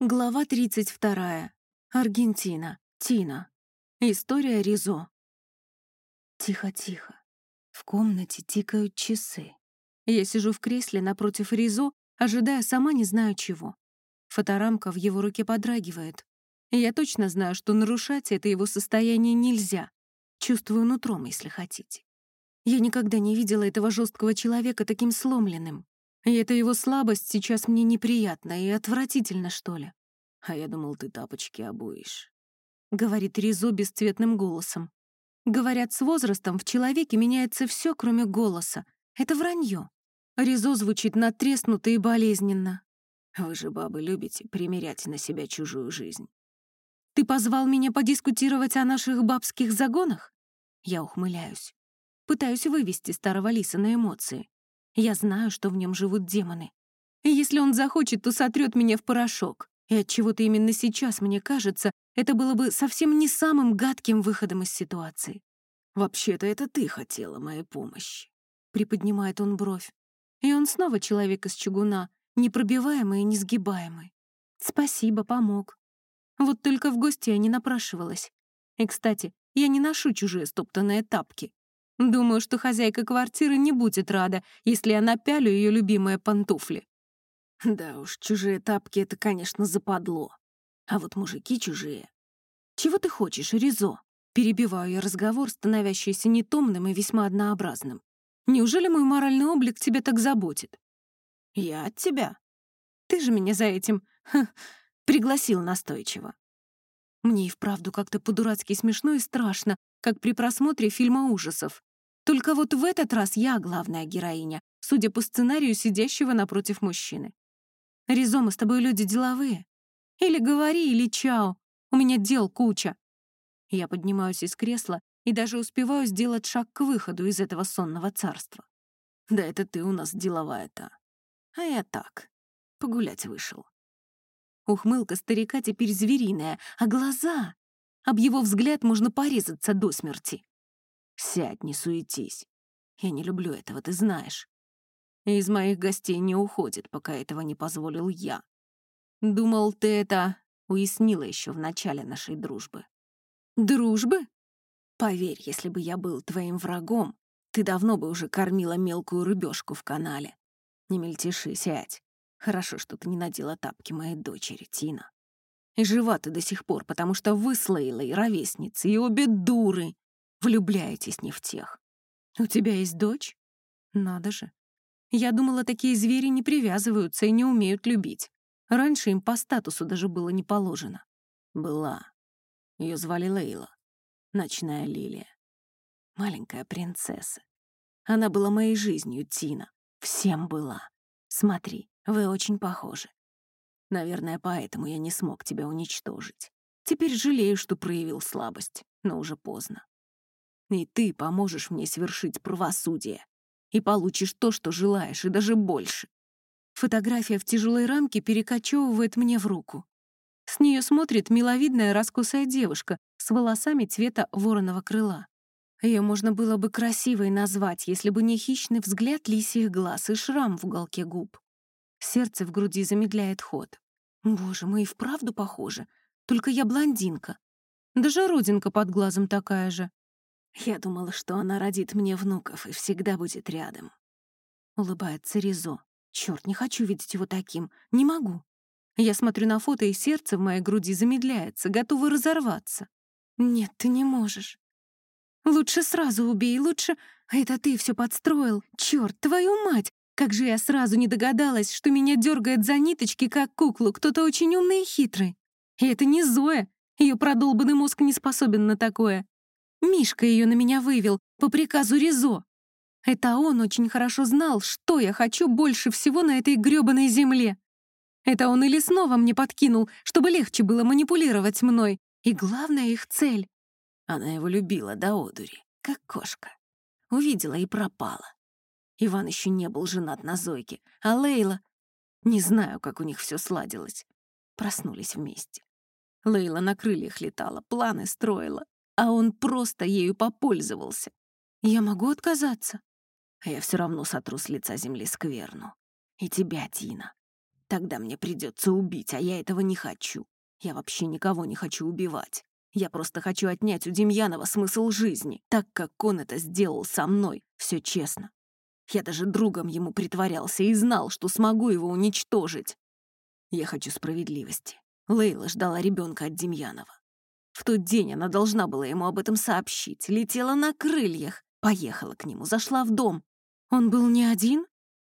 Глава 32. Аргентина. Тина. История Ризо. Тихо-тихо. В комнате тикают часы. Я сижу в кресле напротив Ризо, ожидая сама не знаю чего. Фоторамка в его руке подрагивает. я точно знаю, что нарушать это его состояние нельзя. Чувствую нутром, если хотите. Я никогда не видела этого жесткого человека таким сломленным. И эта его слабость сейчас мне неприятна и отвратительно, что ли. А я думал, ты тапочки обуешь. Говорит Ризо бесцветным голосом. Говорят, с возрастом в человеке меняется все, кроме голоса. Это вранье. Ризо звучит натреснуто и болезненно. Вы же, бабы, любите примерять на себя чужую жизнь. Ты позвал меня подискутировать о наших бабских загонах? Я ухмыляюсь. Пытаюсь вывести старого лиса на эмоции. Я знаю, что в нем живут демоны. И если он захочет, то сотрет меня в порошок. И от чего то именно сейчас, мне кажется, это было бы совсем не самым гадким выходом из ситуации. «Вообще-то это ты хотела моей помощи», — приподнимает он бровь. И он снова человек из чугуна, непробиваемый и несгибаемый. Спасибо, помог. Вот только в гости я не напрашивалась. И, кстати, я не ношу чужие стоптанные тапки. Думаю, что хозяйка квартиры не будет рада, если я напялю ее любимые пантуфли. Да уж, чужие тапки — это, конечно, западло. А вот мужики чужие. Чего ты хочешь, Ризо? Перебиваю я разговор, становящийся нетомным и весьма однообразным. Неужели мой моральный облик тебя так заботит? Я от тебя. Ты же меня за этим ха, пригласил настойчиво. Мне и вправду как-то по-дурацки смешно и страшно, как при просмотре фильма ужасов. Только вот в этот раз я главная героиня, судя по сценарию сидящего напротив мужчины. Ризо, мы с тобой люди деловые. Или говори, или чао. У меня дел куча. Я поднимаюсь из кресла и даже успеваю сделать шаг к выходу из этого сонного царства. Да это ты у нас деловая-то. А я так, погулять вышел. Ухмылка старика теперь звериная, а глаза... Об его взгляд можно порезаться до смерти. Сядь, не суетись. Я не люблю этого, ты знаешь. И из моих гостей не уходит, пока этого не позволил я. Думал, ты это уяснила еще в начале нашей дружбы. Дружбы? Поверь, если бы я был твоим врагом, ты давно бы уже кормила мелкую рыбешку в канале. Не мельтеши, сядь. Хорошо, что ты не надела тапки моей дочери, Тина. И жива ты до сих пор, потому что вы с Лейлой ровесницы, и обе дуры. Влюбляетесь не в тех. У тебя есть дочь? Надо же. Я думала, такие звери не привязываются и не умеют любить. Раньше им по статусу даже было не положено. Была. Ее звали Лейла. Ночная лилия. Маленькая принцесса. Она была моей жизнью, Тина. Всем была. Смотри, вы очень похожи. Наверное, поэтому я не смог тебя уничтожить. Теперь жалею, что проявил слабость, но уже поздно. И ты поможешь мне свершить правосудие и получишь то, что желаешь, и даже больше. Фотография в тяжелой рамке перекочевывает мне в руку. С нее смотрит миловидная раскосая девушка с волосами цвета вороного крыла. Ее можно было бы красивой назвать, если бы не хищный взгляд лисьих глаз и шрам в уголке губ. Сердце в груди замедляет ход. Боже, мы и вправду похожи. Только я блондинка. Даже родинка под глазом такая же. Я думала, что она родит мне внуков и всегда будет рядом. Улыбается Ризо. Черт, не хочу видеть его таким. Не могу. Я смотрю на фото, и сердце в моей груди замедляется, готово разорваться. Нет, ты не можешь. Лучше сразу убей, лучше... Это ты все подстроил. Черт, твою мать! Как же я сразу не догадалась, что меня дергает за ниточки, как куклу, кто-то очень умный и хитрый. И это не Зоя. Ее продолбанный мозг не способен на такое. Мишка ее на меня вывел по приказу Ризо. Это он очень хорошо знал, что я хочу больше всего на этой грёбаной земле. Это он или снова мне подкинул, чтобы легче было манипулировать мной. И главная их цель. Она его любила до одури, как кошка. Увидела и пропала. Иван еще не был женат на Зойке, а Лейла... Не знаю, как у них все сладилось. Проснулись вместе. Лейла на крыльях летала, планы строила, а он просто ею попользовался. Я могу отказаться? А я все равно сотру с лица земли скверну. И тебя, Тина. Тогда мне придется убить, а я этого не хочу. Я вообще никого не хочу убивать. Я просто хочу отнять у Демьянова смысл жизни, так как он это сделал со мной. Все честно. Я даже другом ему притворялся и знал, что смогу его уничтожить. Я хочу справедливости. Лейла ждала ребенка от Демьянова. В тот день она должна была ему об этом сообщить. Летела на крыльях, поехала к нему, зашла в дом. Он был не один?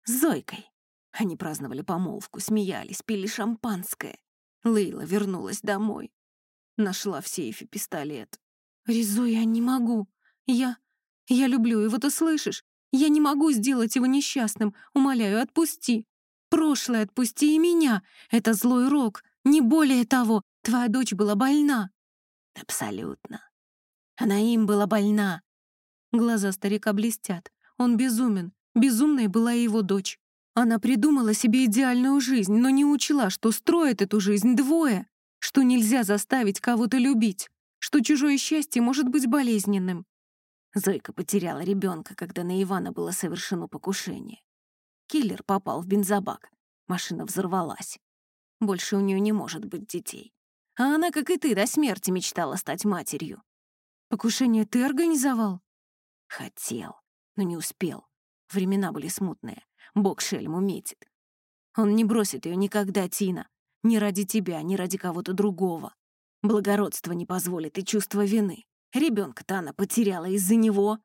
С Зойкой. Они праздновали помолвку, смеялись, пили шампанское. Лейла вернулась домой. Нашла в сейфе пистолет. «Ризо, я не могу. Я... я люблю его, ты слышишь? Я не могу сделать его несчастным. Умоляю, отпусти. Прошлое отпусти и меня. Это злой рок. Не более того, твоя дочь была больна». «Абсолютно. Она им была больна». Глаза старика блестят. Он безумен. Безумной была и его дочь. Она придумала себе идеальную жизнь, но не учла, что строят эту жизнь двое, что нельзя заставить кого-то любить, что чужое счастье может быть болезненным. Зойка потеряла ребенка, когда на Ивана было совершено покушение. Киллер попал в бензобак. Машина взорвалась. Больше у нее не может быть детей. А она, как и ты, до смерти мечтала стать матерью. Покушение ты организовал? Хотел, но не успел. Времена были смутные. Бог шельму метит. Он не бросит ее никогда, Тина. Ни ради тебя, ни ради кого-то другого. Благородство не позволит и чувство вины. Ребенка-то она потеряла из-за него.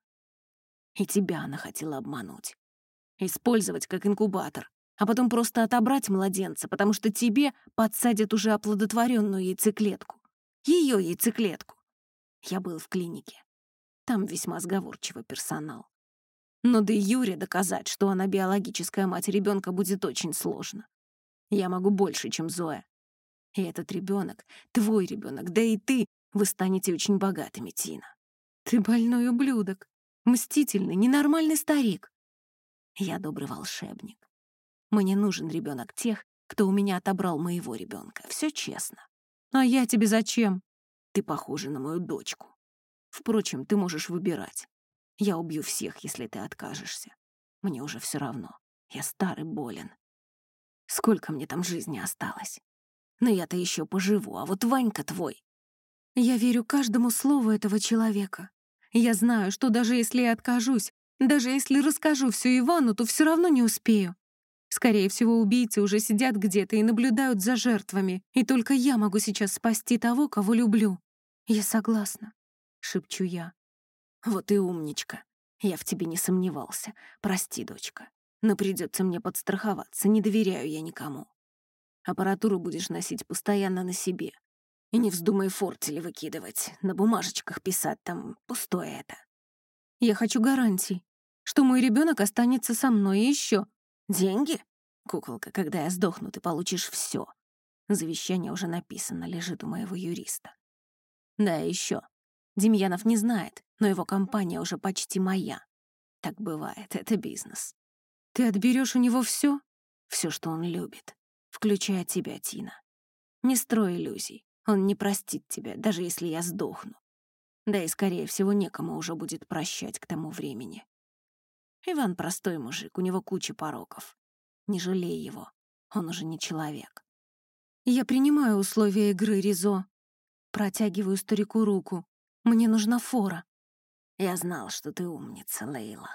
И тебя она хотела обмануть. Использовать как инкубатор, а потом просто отобрать младенца, потому что тебе подсадят уже оплодотворенную яйцеклетку. Ее яйцеклетку. Я был в клинике. Там весьма сговорчивый персонал. Но до Юре доказать, что она биологическая мать ребенка, будет очень сложно. Я могу больше, чем Зоя. И этот ребенок, твой ребенок, да и ты, вы станете очень богатыми, Тина. Ты больной ублюдок, мстительный, ненормальный старик. Я добрый волшебник. Мне нужен ребенок тех, кто у меня отобрал моего ребенка. Все честно. А я тебе зачем? Ты похожа на мою дочку. Впрочем, ты можешь выбирать. Я убью всех, если ты откажешься. Мне уже все равно. Я старый болен. Сколько мне там жизни осталось? Но я-то еще поживу, а вот Ванька твой. Я верю каждому слову этого человека. Я знаю, что даже если я откажусь, даже если расскажу все Ивану, то все равно не успею. Скорее всего, убийцы уже сидят где-то и наблюдают за жертвами, и только я могу сейчас спасти того, кого люблю. Я согласна, — шепчу я. Вот и умничка. Я в тебе не сомневался. Прости, дочка. Но придется мне подстраховаться, не доверяю я никому. Аппаратуру будешь носить постоянно на себе. И не вздумай фортели выкидывать, на бумажечках писать там пустое это. Я хочу гарантий, что мой ребенок останется со мной еще. Деньги? Куколка, когда я сдохну, ты получишь все. Завещание уже написано, лежит у моего юриста. Да, еще. Демьянов не знает, но его компания уже почти моя. Так бывает, это бизнес. Ты отберешь у него все? Все, что он любит, включая тебя, Тина. Не строй иллюзий. Он не простит тебя, даже если я сдохну. Да и, скорее всего, некому уже будет прощать к тому времени. Иван простой мужик, у него куча пороков. Не жалей его, он уже не человек. Я принимаю условия игры, Ризо. Протягиваю старику руку. Мне нужна фора. Я знал, что ты умница, Лейла.